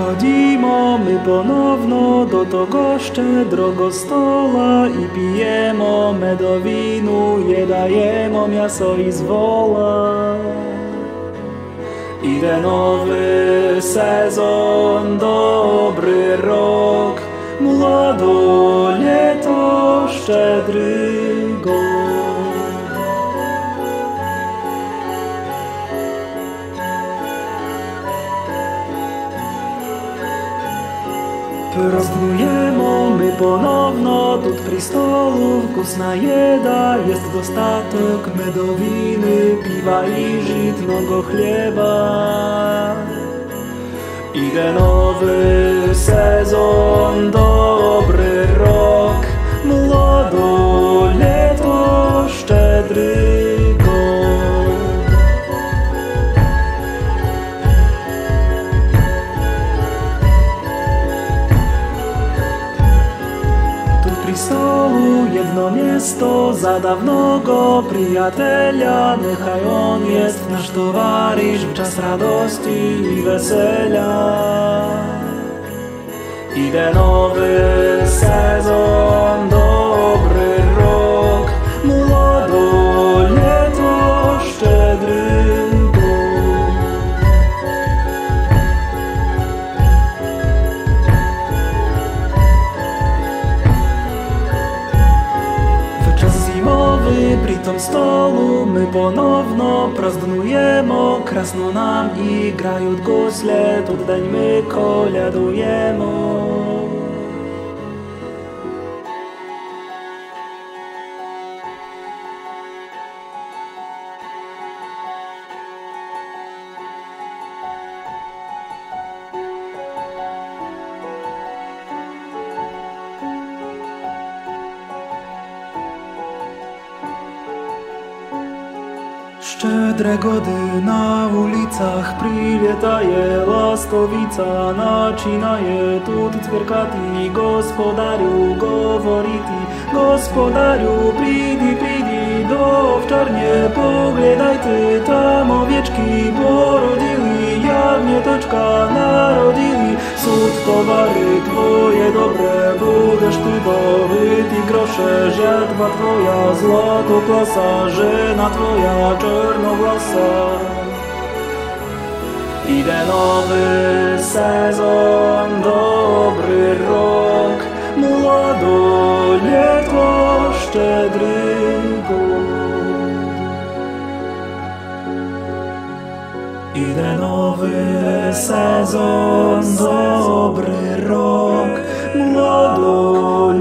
Przychodzimy my ponowno do tego szczedrego stola i pijemy medowinu, je dajemy miaso i zwola. Idę nowy sezon, dobry rok, młodo leto szczedry. Prostujemo my ponowno do pristolów Kusna jeda jest dostatek medowiny Piwa i żitnego chleba. Idę nowy za dawnego przyjaciela Niechaj on jest nasz towarzysz w czas radości i wesela. Idę nowy sezon, Tom stolu my ponowno prazdnujemo Krasno nam i grajut gusle, tutaj my koljadujemo Szczedrego dny na ulicach przywitaje laskowica, nacinaje tut cwierkati, gospodariu govoriti, gospodariu pridi pridi, do wczarnie pogledaj ty tam owieczki, bo Суд товари твоє добре, будеш ти добити гроше Жертва твоя, златокласа, жена твоя, czarnowłasa Idę nowy sezon, dobry rok Młodo lietło, szczedry Idę nowy sezon, dobry rok, młodo